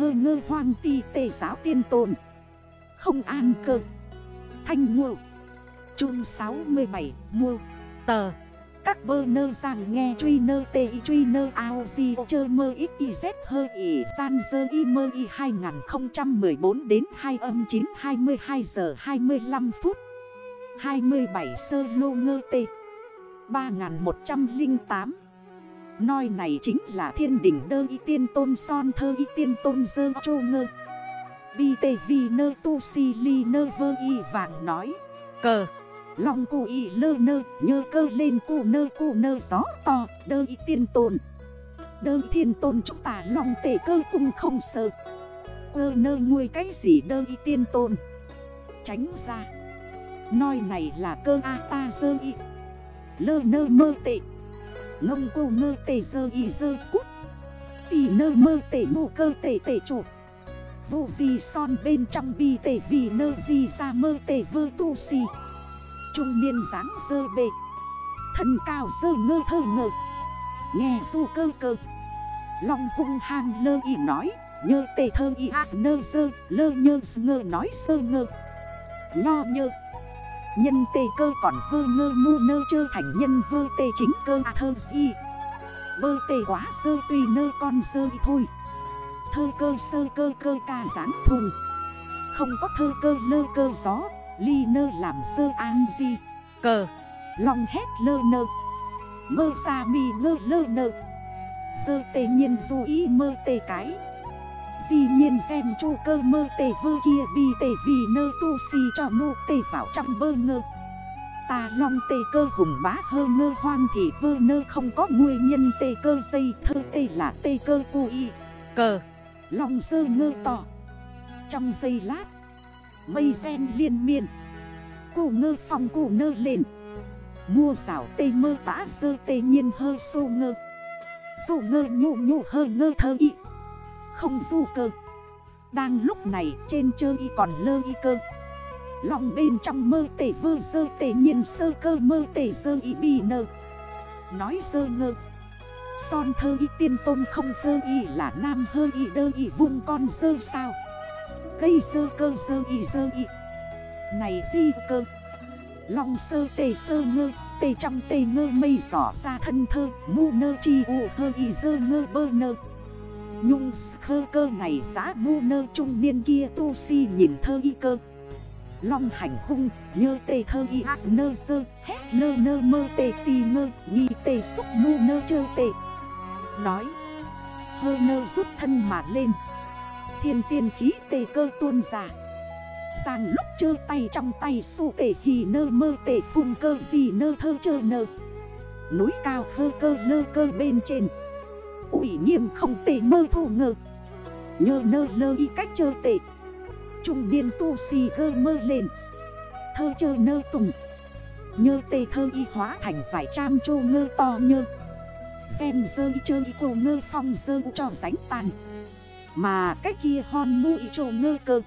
hơ ngơ hoang ti tề giáo tiên tồn. Không an cơ. Thanh ngộ Trung 67 mua tờ. Các bơ nơ rằng nghe truy nơ tê y truy nơ ao di chơ mơ ít y z hơ y san dơ y mơ y 2014 đến 2 âm 9 22 giờ 25 phút. 27 sơ lô ngơ tê. 3108 Nói này chính là thiên đỉnh đơ y tiên tôn son thơ y tiên tôn dơ chô ngơ. Bi tê vi nơ tu si ly nơ vơ y vàng nói. Cờ. Lòng cụ y lơ nơ, nhơ cơ lên cụ nơ cụ nơ gió to, đơ y tiên tôn. Đơ thiên tôn chúng ta lòng tể cơ cung không sợ Cơ nơ nguôi cái gì đơ y tiên tôn? Tránh ra. Nói này là cơ A ta dơ y. Lơ nơ mơ tệ. Ngông cô ngơ tề dơ y dơ cút. Tì nơ mơ tể mù cơ tể tể chuột Vụ gì son bên trong bi tể vì nơ gì ra mơ tể vơ tu si. Trung niên dáng dơ bề. Thân cao dơ ngơ thơ ngơ Nghe du cơ cơ. Long hung hang lơ y nói, Nhơ tề thơ y as nơ dơ, Lơ nhơ ngơ nói sơ ngơ. Nho nhơ. Nhân tê cơ còn vơ ngơ mu nơ chơ thành nhân vơ tê chính cơ à thơ si Bơ tê quá sơ tuy nơ con sơ thôi. Thơ cơ sơ cơ cơ ca giáng thùng. Không có thơ cơ lơ cơ gió, Ly nơ làm sơ an di. Cờ. Long hét lơ nơ. Mơ xa mi ngơ lơ nơ. Sơ tê nhiên du ý mơ tê cái. Di nhiên xem chu cơ mơ tề vơ kia bi tề vì nơ tu si cho mô tề vào trong bơ ngơ. Ta long tề cơ hùng bá hơ ngơ hoang thì vơ nơ không có nguyên nhân tề cơ dây thơ tề là tề cơ cu y. Cờ. Long sơ ngơ to. Trong giây lát Mây sen liên miên. Cụ ngơ phòng cụ nơ lên. Mua xảo tê mơ tã sơ tê nhiên hơ sô ngơ. Sô ngơ nhụ nhụ hơ ngơ thơ y không du cơ. Đang lúc này trên chơ y còn lơ y cơ. Lòng bên trong mơ tể vơ sơ tể nhiên sơ cơ mơ tể sơ y bi nơ. Nói sơ ngơ. Son thơ y tiên tôn không sơ y là nam hơ y đơ y vung con sơ sao. Cây sơ cơ sơ y sơ y. Này di cơ. Lòng sơ tề sơ ngơ Tề trong tề ngơ mây rõ ra thân thơ, Mu nơ chi u hơ y sơ ngơ bơ nơ. Nhung khơ cơ này giá mu nơ trung niên kia tu si nhìn thơ y cơ. Long hành hung, nhơ tê thơ y as nơ sơ, Hét lơ nơ mơ tê tì ngơ, Nghi tê xúc mu nơ chơ tê. Nói, Hơ nơ rút thân mà lên. Thiên tiên khí tê cơ tuôn ra. Sang lúc chơ tay trong tay su tê hì nơ mơ tê phun cơ gì nơ thơ chơ nơ. Núi cao khơ cơ lơ cơ bên trên ủy nghiêm không tệ mơ thù ngờ. Nhơ nơ lơ y cách chơ tệ Trung niên tu si gơ mơ lên. Thơ chơ nơ tùng. Nhơ tê thơ y hóa thành vải trăm chô ngơ to nhơ. Xem dơ y chơ y cô ngơ phong dơ cho ránh tàn. Mà cách kia hòn mu y chô ngơ cơ.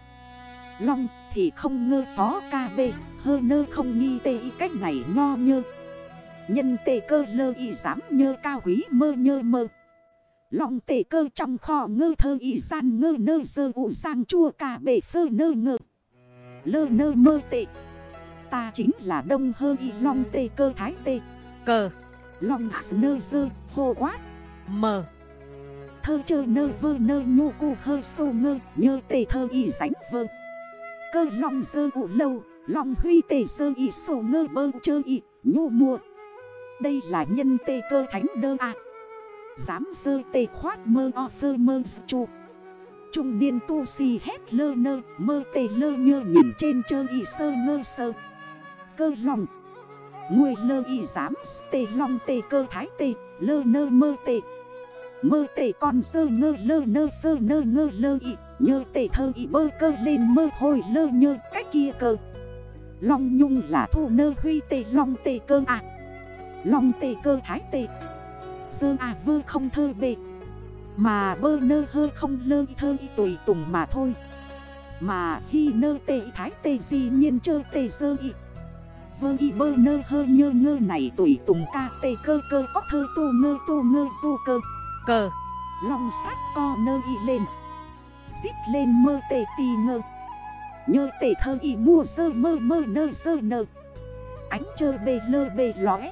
Long thì không ngơ phó ca bê. Hơ nơ không nghi tê y cách này nho nhơ. Nhân tê cơ lơ y dám nhơ cao quý mơ nhơ mơ. Lòng tể cơ trong kho ngơ thơ y gian ngơ nơ sơ ụ sang chua cả bể phơ nơ ngơ. Lơ nơ mơ tệ. Ta chính là đông hơ y long tê cơ thái tê. Cờ. Long nơ sơ hô quát. Mờ. Thơ chơ nơ vơ nơ nhô cu hơ sô ngơ nhơ tê thơ y ránh vơ. Cơ long sơ ụ lâu. Long huy tê sơ y sô ngơ bơ chơ y nhô mùa. Đây là nhân tê cơ thánh đơ ạ. À. Dám sơ tê khoát mơ o phơ mơ chu. Trung niên tu si hét lơ nơ, Mơ tê lơ nhơ nhìn trên chơ y sơ ngơ sơ. Cơ lòng. Người lơ y dám tê long tê cơ thái tê, Lơ nơ mơ tê. Mơ tê con sơ ngơ, lơ nơ sơ nơ ngơ lơ y, Nhơ tê thơ y bơ cơ lên mơ hồi lơ nhơ cách kia cơ. Long nhung là thu nơ huy tê, long tê cơ à. Long tê cơ thái tê. Sơ à vơ không thơ bệ Mà bơ nơ hơ không lơ thơ y tùy tùng mà thôi. Mà khi nơ tệ thái tê gì nhiên chơ tê sơ y. Vơ y bơ nơ hơ nhơ ngơ này tùy tùng ca tê cơ cơ có thơ tu ngơ tu ngơ du cơ. Cờ. Long sát co nơ y lên. Xít lên mơ tê tì ngơ. Nhơ tê thơ y mua sơ mơ mơ nơ sơ nơ. Ánh chơ bê lơ bê lóe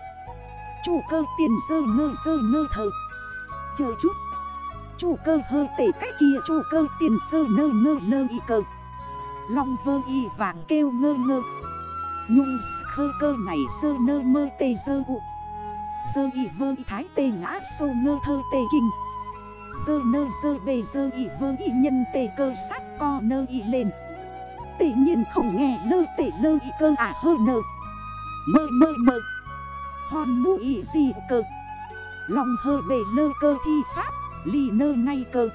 Chủ cơ tiền sơ ngơ sơ ngơ thờ. Chờ chút. Chủ cơ hơi tể cách kia, chủ cơ tiền sơ nơ ngơ lơ y cơ. Long vơ y vàng kêu ngơ ngơ. Nhung khơ cơ này sơ nơ mơ tê sơ ụ Sơ y vơ y thái tê ngã sô ngơ thơ tê kinh. Sơ nơ sơ bề sơ y vơ y nhân tê cơ sát co nơ y lên. Tê nhiên không nghe lơ tê lơ y cơ à hơ nơ. Mơ mơ mơ. Hòn mu y gì cơ? Lòng hơ bề lơ cơ thi pháp, lì nơ ngay cơ.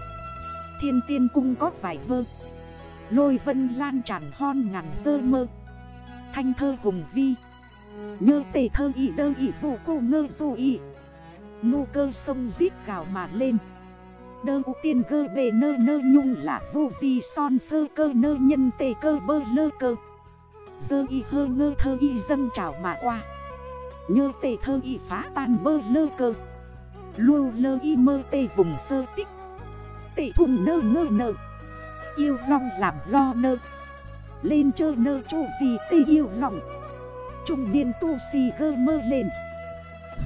Thiên tiên cung có vài vơ. Lôi vân lan tràn hon ngàn sơ mơ. Thanh thơ hùng vi. Nhơ tề thơ y đơ y vụ cô ngơ dù y. Ngu cơ sông giết gào mà lên. Đơ ụ tiên cơ bề nơ nơ nhung là vô gì son phơ cơ nơ nhân tề cơ bơ lơ cơ. Dơ y hơ ngơ thơ y dâng trào mà qua như tề thơ y phá tan bơ lơ cơ. Lưu lơ y mơ tê vùng sơ tích. Tê thùng nơ ngơ nơ Yêu long làm lo nơ. Lên chơ nơ chu gì tê yêu lòng. Trung niên tu si gơ mơ lên.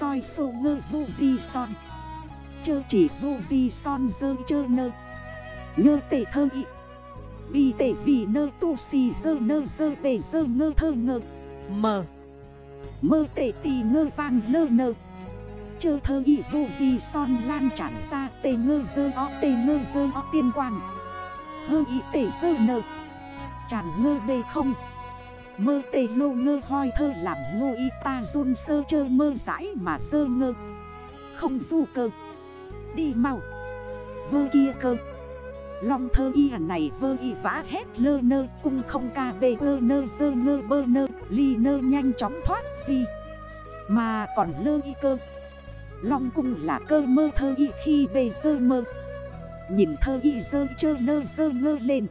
Soi sô ngơ vô di son. Chơ chỉ vô di son dơ chơ nơ. Nhơ tê thơ y. Bi tê vì nơ tu si dơ nơ dơ bề dơ ngơ thơ ngơ. Mờ. Mơ tệ tì ngơ vang lơ nơ. Chơ thơ y vô di son lan tràn ra tê ngơ dơ o, tê ngơ dơ o tiên quang. Hơ y tê dơ nơ. Tràn ngơ bê không. Mơ tê lô ngơ hoi thơ làm ngô y ta run sơ chơ mơ rãi mà dơ ngơ. Không du cơ. Đi mau. Vơ kia cơ. Long thơ y này vơ y vã hét lơ nơ, Cung không ca bê ơ nơ sơ ngơ bơ nơ, Ly nơ nhanh chóng thoát gì Mà còn lơ y cơ. Long cung là cơ mơ thơ y khi bê sơ mơ. Nhìn thơ y sơ chơ nơ sơ ngơ lên.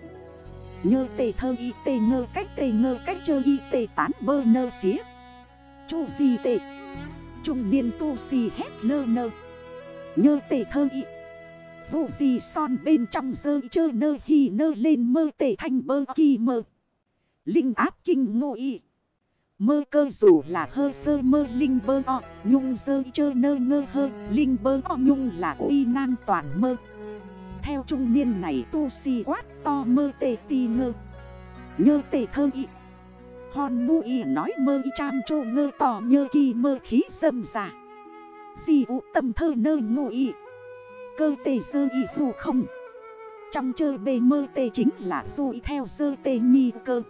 Nhơ tề thơ y tề ngơ, cách tề ngơ, cách chơ y tề tán bơ nơ phía. Chu gì tề Trung niên tu si hét lơ nơ. Nhơ tề thơ y Vụ gì son bên trong dơ chơ nơ hi nơ lên mơ tề thanh bơ kỳ mơ. Linh áp kinh ngô y. Mơ cơ dù là hơ phơ mơ linh bơ o, Nhung dơ chơ nơ ngơ hơ, Linh bơ o nhung là uy năng toàn mơ. Theo trung niên này tu si quát to mơ tê ti ngơ. Nhơ tê thơ y. Hòn mu y nói mơ y cham trô ngơ tỏ nhơ kỳ mơ khí sâm giả Di ụ tâm thơ nơ ngô y. Cơ tê sơ y hù không. Trong chơ bề mơ tê chính là y theo sơ tê nhi cơ.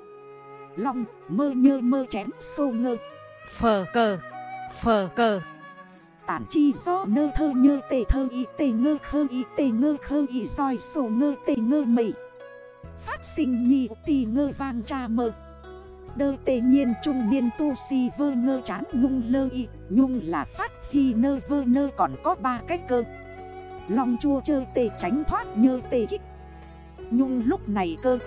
Long mơ nhơ mơ chém xô ngơ. Phờ cờ Phờ cờ. Tản chi do nơ thơ nhơ tê thơ y tê ngơ khơ y tê ngơ khơ y soi sổ ngơ tê ngơ mị Phát sinh nhi tì ngơ vang cha mơ. Đơ tê nhiên trung niên tu si vơ ngơ chán ngung lơ y. Nhung là phát khi nơ vơ nơ còn có ba cách cơ Long chua chơ tê tránh thoát nhơ tê kích. Nhung lúc này cơ.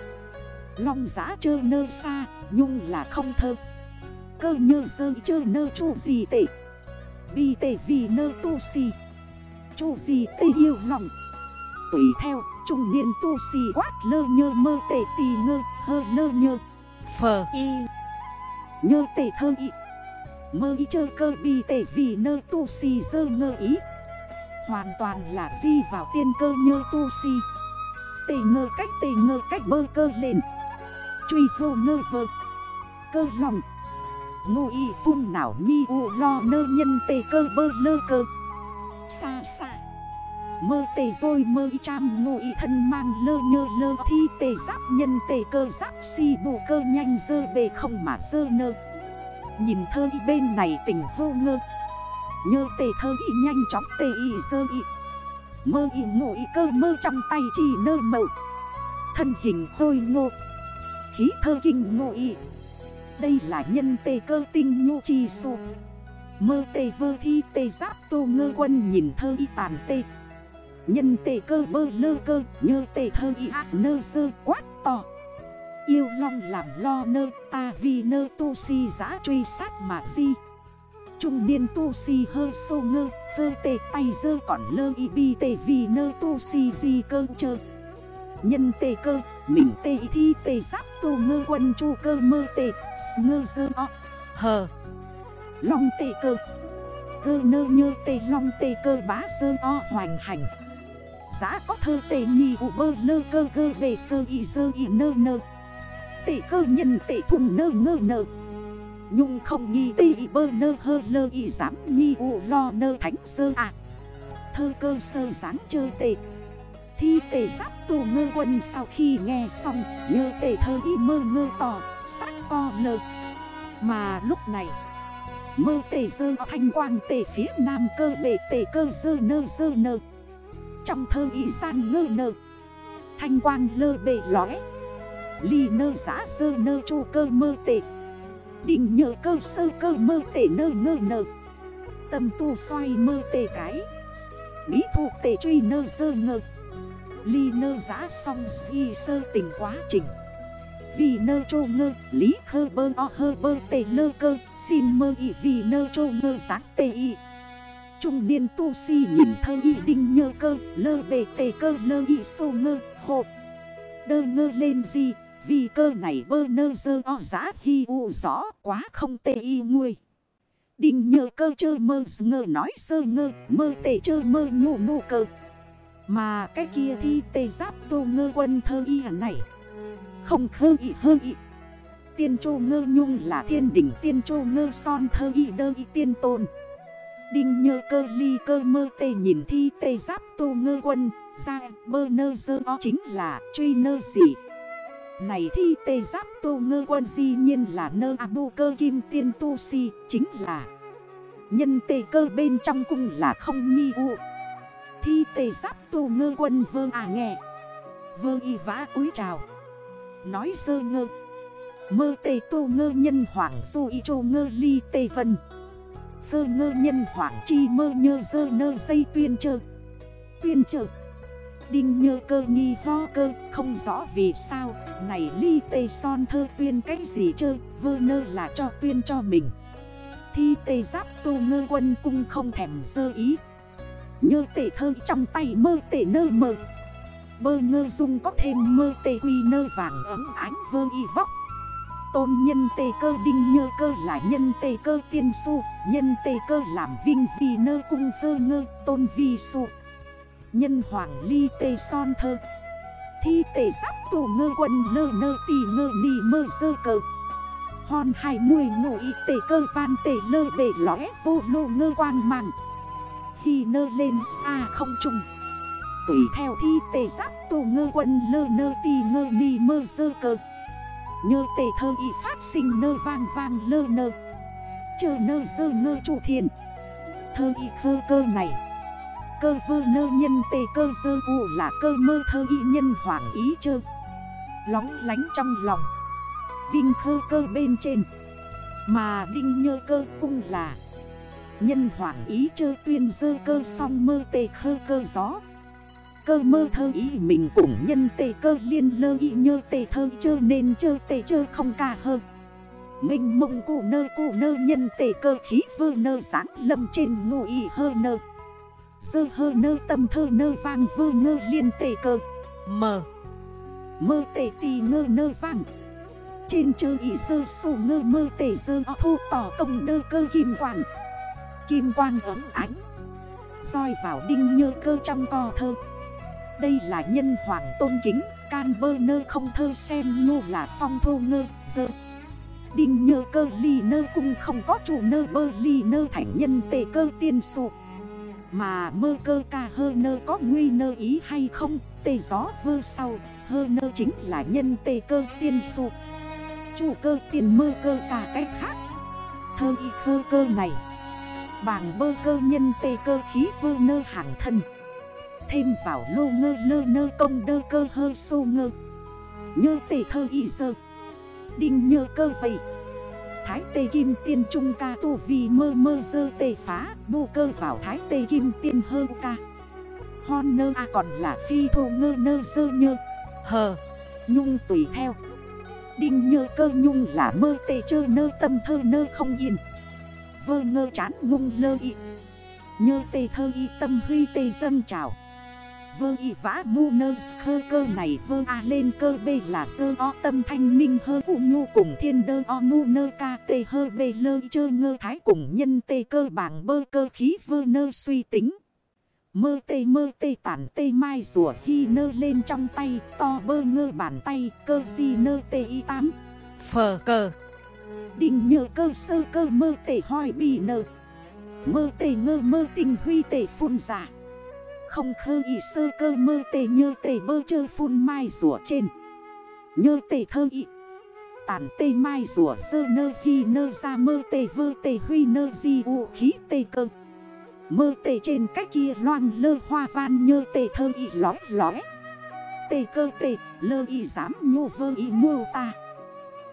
Long giã chơ nơ xa, Nhung là không thơ. Cơ nhơ dơ chơ nơ chu gì tệ Vì tệ vì nơ tu si. Chu gì tê yêu lòng. Tùy theo, trung niên tu si quát lơ nhơ mơ tệ tì ngơ, hơ lơ nhơ. Phờ y. Nhơ tệ thơ y. Mơ y chơ cơ bi tệ vì nơ tu si dơ ngơ ý. Hoàn toàn là di vào tiên cơ như tu si. Tề ngơ cách tề ngơ cách bơ cơ lên Truy hô ngơ vơ. Cơ lòng. Ngô y phun nào nhi u lo nơ nhân tề cơ bơ lơ cơ. Xa xa Mơ tề rồi mơ y trăm ngô y thân mang lơ nhơ lơ thi tề giáp nhân tề cơ giáp si bù cơ nhanh dơ bề không mà dơ nơ. Nhìn thơ y bên này tỉnh hô ngơ. Nhơ tê thơ y nhanh chóng tê y sơ y. Mơ y ngộ y cơ mơ trong tay chỉ nơ mậu. Thân hình khôi ngô. Khí thơ kinh ngộ y. Đây là nhân tê cơ tinh nhu chi su Mơ tê vơ thi tê giáp tô ngơ quân nhìn thơ y tàn tê. Nhân tê cơ bơ lơ cơ Nhơ tê thơ y as nơ sơ quát to. Yêu long làm lo nơ, ta vì nơ tu si giã truy sát mà di. Trung niên tu si hơ sô ngơ, Vơ tê tay dơ còn lơ y bi tê vì nơ tu si di cơ chơ. Nhân tê cơ, Mình tê thi tê giáp tô ngơ quân chu cơ mơ tê Ngơ dơ o, Hờ. Long tê cơ Cơ nơ nhơ tê long tê cơ bá sơ o hoành hành. Giá có thơ tê nhì ụ bơ lơ cơ gơ bề phơ y dơ y nơ nơ. Tê cơ nhân tê thùng nơ ngơ nơ Nhung không nghi tê y bơ nơ hơ lơ y dám nhi u lo nơ thánh sơ à. Thơ cơ sơ dáng chơ tệ. Thi tê giáp tù ngơ quân sau khi nghe xong, Nhơ tê thơ y mơ ngơ tỏ, sát co lơ Mà lúc này, Mơ tê dơ thanh quang tê phía nam cơ bể tê cơ dơ nơ dơ nơ Trong thơ y gian ngơ nơ Thanh quang lơ bể lóe Ly nơ giã dơ nơ chu cơ mơ tề Định nhờ cơ sơ cơ mơ tể nơ ngơ nơ Tâm tu xoay mơ tề cái. Bí thuộc tề truy nơ dơ ngơ. Ly nơ giã song di sơ tình quá trình. Vì nơ chô ngơ, Lý khơ bơ o hơ bơ tề lơ cơ, Xin mơ y vì nơ chô ngơ sáng tê y. Trung niên tu si nhìn thơ y đinh nhơ cơ, Lơ bề tề cơ lơ y sô ngơ hộ Đơ ngơ lên gì vi cơ này bơ nơ dơ o giá hi u rõ quá không tê y nguôi. Đinh nhờ cơ chơ mơ ngơ nói sơ ngơ, Mơ tê chơ mơ nhụ nụ cơ. Mà cái kia thi tê giáp tô ngơ quân thơ y à này. Không khơ y, hơ y. Tiên chô ngơ nhung là thiên đỉnh, tiên chô ngơ son thơ y đơ y tiên tôn. Đinh nhơ cơ ly cơ mơ tê nhìn thi tê giáp tô ngơ quân, Ra bơ nơ dơ o chính là truy nơ gì này thi tê giáp tô ngơ quân di nhiên là nơ abu bu cơ kim tiên tu si, Chính là. Nhân tê cơ bên trong cung là không nhi u. Thi tê giáp tô ngơ quân vương à nghe. Vương y vã cúi chào. Nói sơ ngơ. Mơ tê tô ngơ nhân hoàng du y chô ngơ ly tê vân. Phơ ngơ nhân hoàng chi mơ nhơ dơ nơ dây tuyên trơ Tuyên trơ Đinh nhơ cơ nghi ho cơ, Không rõ vì sao. Này ly tê son thơ tuyên cái gì chơi Vơ nơ là cho tuyên cho mình. Thi tê giáp tô ngơ quân cung không thèm dơ ý. Nhơ tê thơ trong tay mơ tê nơ mơ. Bơ ngơ dung có thêm mơ tê quy nơ vàng ấm ánh vơ y vóc. Tôn nhân tê cơ đinh nhơ cơ là nhân tê cơ tiên su. Nhân tê cơ làm vinh vì nơ cung vơ ngơ, tôn vi su. Nhân hoàng ly tê son thơ. Thi tê sắp tù ngơ quân nơ nơ tì ngơ nì mơ sơ cơ Hòn hai mùi ngủ y tê cơ phan tê lơ bể lõi vô lô ngơ quang mạng Khi nơ lên xa không trùng. Tùy theo thi tề giáp tổ ngơ quân lơ nơ tì ngơ nì mơ sơ cơ Nhơ tề thơ y phát sinh nơ vang vang lơ nơ. Chờ nơ sơ ngơ chủ thiền. Thơ y khơ cơ này. Cơ vơ nơ nhân tề cơ sơ u là cơ mơ thơ y nhân hoàng ý chơ. Lóng lánh trong lòng. Vinh khơ cơ bên trên. Mà đinh nhơ cơ cung là Nhân hoàng ý chơ tuyên dơ cơ song mơ tề khơ cơ gió. Cơ mơ thơ ý mình cũng nhân tê cơ liên lơ y nhơ tê thơ chơ nên chơ tê chơ không ca hơ. Mình mộng cụ nơ cụ nơ nhân tê cơ khí vơ nơ sáng lâm trên ngụ y hơ nơ. Sơ hơ nơ tâm thơ nơ vang vơ ngơ liên tề cơ Mờ Mơ tề tì ngơ nơ vang. Trên chơ ý sơ sổ ngơ mơ tề sơ thô tỏ công nơ cơ kim quang. Kim quang ấm ánh. Soi vào đinh nhơ cơ trong co thơ. Đây là nhân hoàng tôn kính, Can bơ nơ không thơ xem nô là phong thô ngơ dơ Đinh nhơ cơ ly nơ cung không có chủ nơ bơ ly nơ thành nhân tề cơ tiên sụp mà mơ cơ ca hơ nơ có nguy nơ ý hay không? Tê gió vơ sau, hơ nơ chính là nhân tê cơ tiên sụ Chủ cơ tiền mơ cơ cả cách khác. Thơ y khơ cơ này. Bảng bơ cơ nhân tê cơ khí vơ nơ hàng thân. Thêm vào lô ngơ lơ nơ công đơ cơ hơ sô ngơ. Nhơ tê thơ y sơ Đinh nhơ cơ vậy. Thái tê kim tiên trung ca tu vi mơ mơ dơ tê phá, Bù cơ vào thái tê kim tiên hơ ca. Hon nơ à còn là phi thô ngơ nơ dơ nhơ. Hờ, Nhung tùy theo. Đinh nhơ cơ nhung là mơ tê chơ nơ tâm thơ nơ không yên. Vơ ngơ chán ngung lơ y. Nhơ tê thơ y tâm huy tê dâm trào. Vơ y vã mu nơ khơ cơ này, vơ a lên cơ bê là sơ o tâm thanh minh hơ u nhu cùng thiên đơ o mu nơ ca tê hơ bê lơ chơ ngơ thái cùng nhân tê cơ bảng bơ cơ khí vơ nơ suy tính. Mơ tê mơ tê tản tê mai rùa hi nơ lên trong tay, to bơ ngơ bàn tay, cơ di nơ tê y tám. Phờ cờ Đình nhờ cơ sơ cơ mơ tê hoi bì nơ. Mơ tê ngơ mơ tình huy tê phun giả. Không khơ y sơ cơ mơ tề nhơ tề bơ chơ phun mai rùa trên. Nhơ tề thơ y. Tản tê mai rùa sơ nơ hi nơ ra mơ tề vơ tề huy nơ di u khí tê cơ. Mơ tề trên cách kia loang lơ hoa van nhơ tề thơ y lói lói tề cơ tề lơ y dám nhô vơ y mô ta.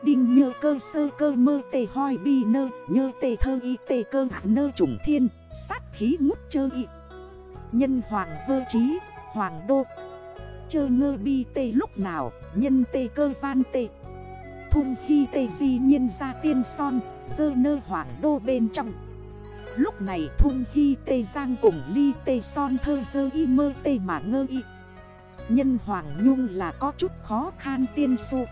Đinh nhơ cơ sơ cơ mơ tề hoi bi nơ, Nhơ tề thơ y tề cơ nơ trùng thiên, Sát khí ngút chơ y. Nhân hoàng vơ trí, Hoàng đô. Chơ ngơ bi tê lúc nào, Nhân tê cơ van tê. Thung hy tê di nhiên ra tiên son, Dơ nơ hoàng đô bên trong. Lúc này thung hy tê giang cùng ly tê son thơ dơ y mơ tê mà ngơ y. Nhân hoàng nhung là có chút khó khăn tiên su.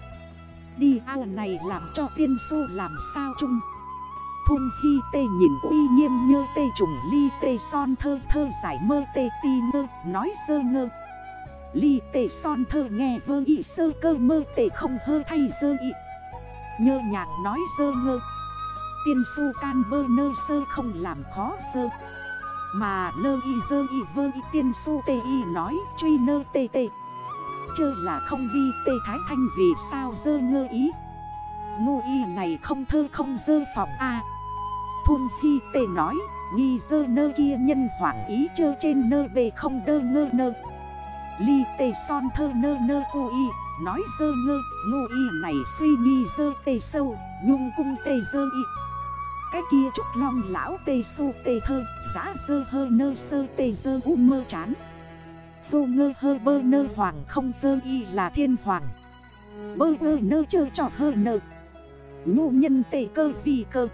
Đi ao này làm cho tiên su làm sao chung? Thun hy tê nhìn uy nghiêm như tê trùng ly tê son thơ thơ giải mơ tê ti ngơ, nói sơ ngơ. Ly tê son thơ nghe vơ y sơ cơ mơ tê không hơ thay dơ y. Nhơ nhạc nói sơ ngơ. Tiên su can bơ nơ sơ không làm khó sơ. Mà lơ y dơ y vơ y tiên su tê y nói truy nơ tê tê. Chơ là không bi tê thái thanh vì sao dơ ngơ ý? Ngu y này không thơ không dơ phòng A. Thun thi tê nói, Nghi dơ nơ kia nhân hoảng ý chơ trên nơ bề không đơ ngơ nơ. Ly tê son thơ nơ nơ cô y, Nói dơ ngơ, ngô y này suy nghi dơ tê sâu, Nhung cung tê dơ y. Cái kia trúc long lão tê su tê thơ, Giá dơ hơ nơ sơ tê dơ u mơ chán. Tô ngơ hơ bơ nơ hoàng không dơ y là thiên hoàng. Bơ ngơ nơ chơ trò hơ nơ Nhu nhân tê cơ vì cơ.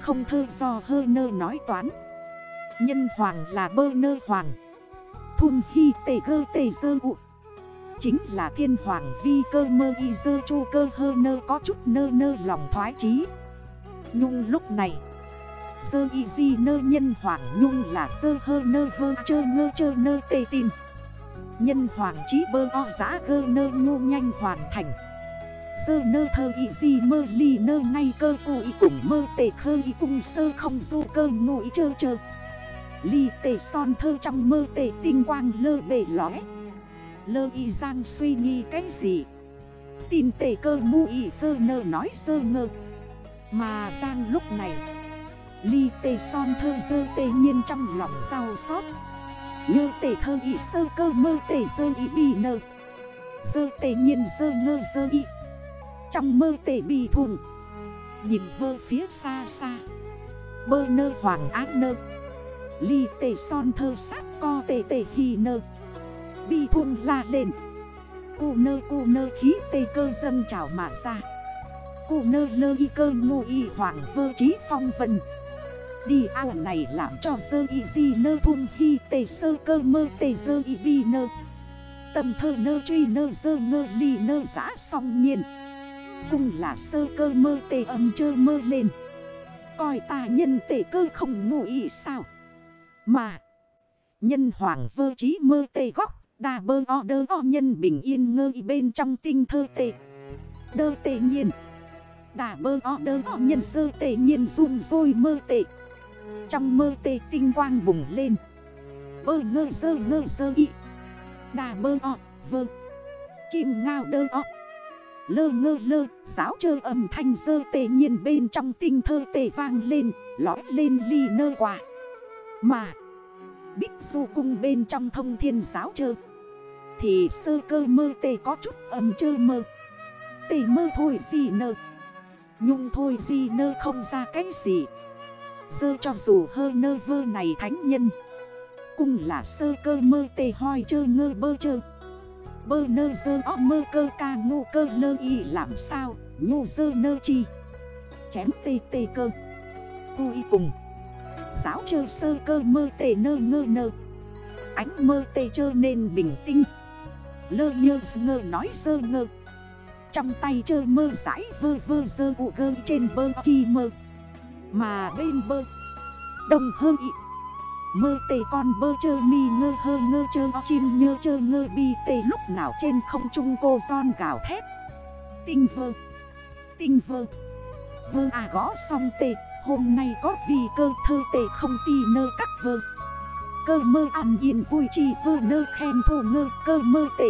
Không thơ do hơ nơ nói toán. Nhân hoàng là bơ nơ hoàng. Thun hi tê gơ tê dơ u. Chính là thiên hoàng vi cơ mơ y dơ chu cơ hơ nơ có chút nơ nơ lòng thoái chí. Nhung lúc này Sơ y di nơ nhân hoàng nhung là sơ hơ nơ vơ chơ ngơ chơ nơ tê tin. Nhân hoàng trí bơ o giã gơ nơ ngu nhanh hoàn thành. Sơ nơ thơ y di mơ ly nơ ngay cơ cụ y cùng mơ tề khơ y cùng sơ không du cơ ngụ y chơ chơ. Ly tề son thơ trong mơ tề tinh quang lơ bể lóe Lơ y giang suy nghĩ cái gì? Tin tề cơ mu y phơ nơ nói sơ ngơ. Mà Giang lúc này, Ly tề son thơ dơ tề nhiên trong lòng rau xót. Như tề thơ y sơ cơ mơ tề dơ y bì nơ. Dơ tề nhiên dơ ngơ dơ y trong mơ tê bi thùng Nhìn vơ phía xa xa. Bơ nơ hoàng ác nơ. Ly tê son thơ sát co tê tê hì nơ. Bi thùng la lên. Cụ nơ cụ nơ khí tê cơ dân trào mà ra. Cụ nơ lơ y cơ ngu y hoàng vơ trí phong vân. Đi ao này làm cho sơ y di nơ thun hi tê sơ cơ mơ tê sơ y bi nơ. Tầm thơ nơ truy nơ sơ ngơ ly nơ giã song nhiên. Cùng là sơ cơ mơ tê âm chơ mơ lên. Coi ta nhân tê cơ không ngụ ý sao? Mà, Nhân hoàng vơ trí mơ tê góc Đà bơ o đơ o nhân bình yên ngơ y bên trong tinh thơ tê. Đơ tê nhiên Đà bơ o đơ o nhân sơ tê nhiên rung rồi mơ tê. Trong mơ tê tinh quang bùng lên. Bơ ngơ sơ ngơ sơ y. Đà bơ o, vơ. Kim ngao đơ o. Lơ ngơ lơ, Giáo chơ âm thanh sơ tề nhiên bên trong tinh thơ tề vang lên Lói lên ly nơ quả Mà, Bích du cung bên trong thông thiên giáo chơ, Thì sơ cơ mơ tề có chút âm chơ mơ. Tề mơ thôi gì nơ? Nhung thôi gì nơ không ra cái gì? Dơ cho dù hơ nơ vơ này thánh nhân. Cung là sơ cơ mơ tề hoi chơ ngơ bơ chơ. Bơ nơ dơ o mơ cơ ca ngu cơ lơ y làm sao, ngu dơ nơ chi. Chém tê tê cơ. Cu y cùng. Giáo chơ sơ cơ mơ tê nơ ngơ nơ. Ánh mơ tê chơ nên bình tinh. Lơ nhơ ngơ nói dơ ngơ. Trong tay chơ mơ giải vơ vơ dơ ụ gơ trên bơ kỳ mơ. Mà bên bơ. Đồng hơ ị Mơ tê con bơ chơ mi ngơ hơ ngơ chơ chim nhơ chơ ngơ bi tê. Lúc nào trên không trung cô son gào thét. Tinh vơ Tinh vơ Vơ à gõ xong tê. Hôm nay có vì cơ thơ tê không ti nơ cắt vơ. Cơ mơ ăn yên vui chi vơ nơ khen thô ngơ. Cơ mơ tê